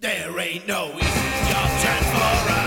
There ain't no easy job transfer.